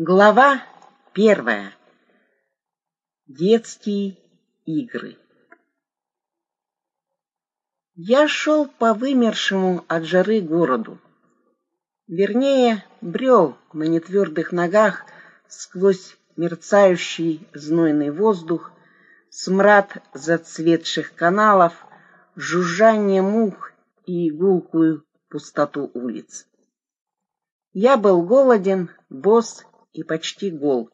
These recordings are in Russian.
Глава первая. Детские игры. Я шел по вымершему от жары городу. Вернее, брел на нетвердых ногах сквозь мерцающий знойный воздух, смрад зацветших каналов, жужжание мух и гулкую пустоту улиц. Я был голоден, босс и почти гол,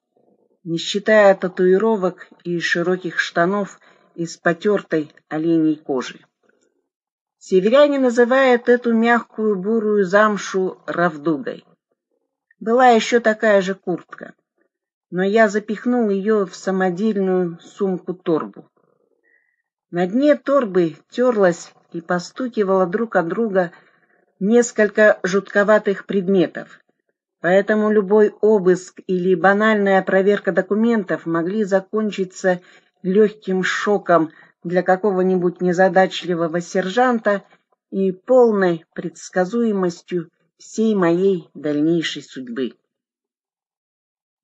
не считая татуировок и широких штанов из потертой оленей кожи. Северяне называют эту мягкую бурую замшу равдугой. Была еще такая же куртка, но я запихнул ее в самодельную сумку-торбу. На дне торбы терлась и постукивала друг от друга несколько жутковатых предметов, Поэтому любой обыск или банальная проверка документов могли закончиться легким шоком для какого-нибудь незадачливого сержанта и полной предсказуемостью всей моей дальнейшей судьбы.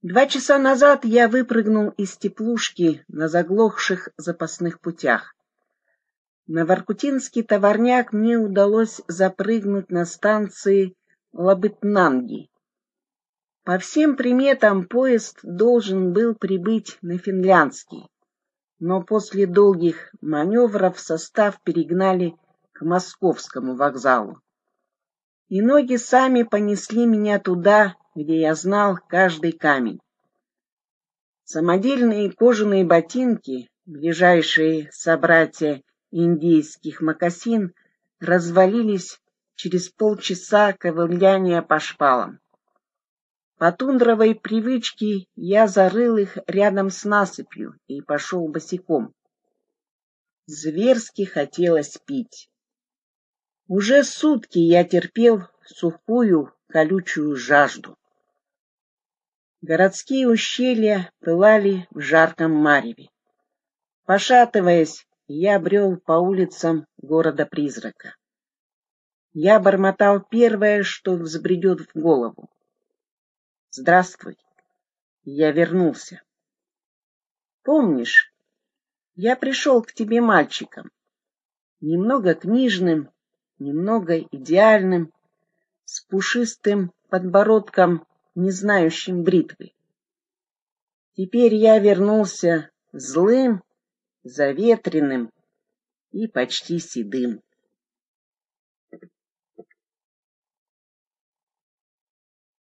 Два часа назад я выпрыгнул из теплушки на заглохших запасных путях. На Воркутинский товарняк мне удалось запрыгнуть на станции Лабытнанги, по всем приметам поезд должен был прибыть на Финляндский, но после долгих маневров состав перегнали к московскому вокзалу. И ноги сами понесли меня туда, где я знал каждый камень. Самодельные кожаные ботинки, ближайшие собратья индийских мокасин, развалились через полчаса ковыляния по шпалам. По тундровой привычке я зарыл их рядом с насыпью и пошел босиком. Зверски хотелось пить. Уже сутки я терпел сухую колючую жажду. Городские ущелья пылали в жарком мареве. Пошатываясь, я брел по улицам города-призрака. Я бормотал первое, что взбредет в голову. Здравствуй. Я вернулся. Помнишь, я пришел к тебе мальчиком, немного книжным, немного идеальным, с пушистым подбородком, не знающим бритвы. Теперь я вернулся злым, заветренным и почти седым.